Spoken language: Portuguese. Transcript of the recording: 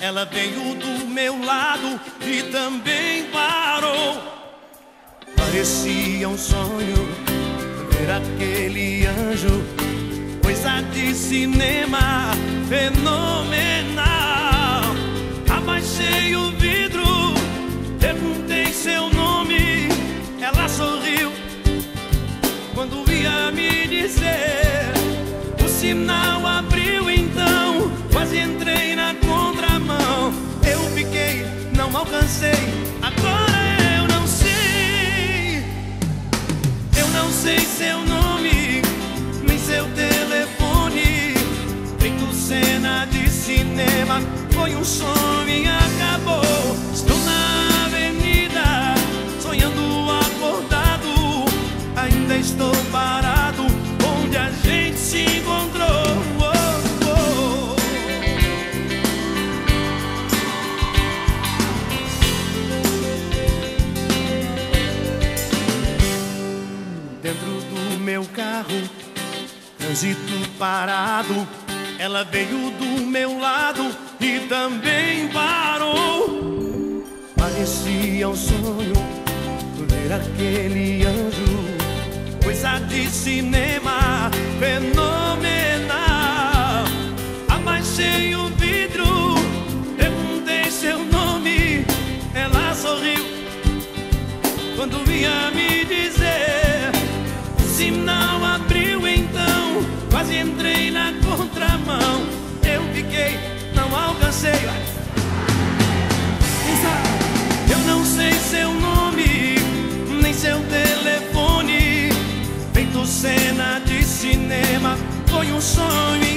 Ela veio do meu lado e também parou. Parecia um sonho ver aquele anjo, coisa de cinema fenomenal. Abaixei o vidro, perguntei seu nome. Ela sorriu quando ia me dizer. O sinal quase entrei na contramão. Eu fiquei, não alcancei. Agora eu não sei. Eu não sei seu nome, nem seu telefone. Feito cena de cinema, foi um sonho e acabou. Meu carro, trânsito parado. Ela veio do meu lado e também parou. Parecia um sonho ver aquele anjo, coisa de cinema fenomenal. Abaixei o vidro, perguntei seu nome, ela sorriu quando vinha me dizer sinal abriu então, quase entrei na contramão. Eu fiquei, não alcancei. Eu não sei seu nome, nem seu telefone. Feito cena de cinema, foi um sonho.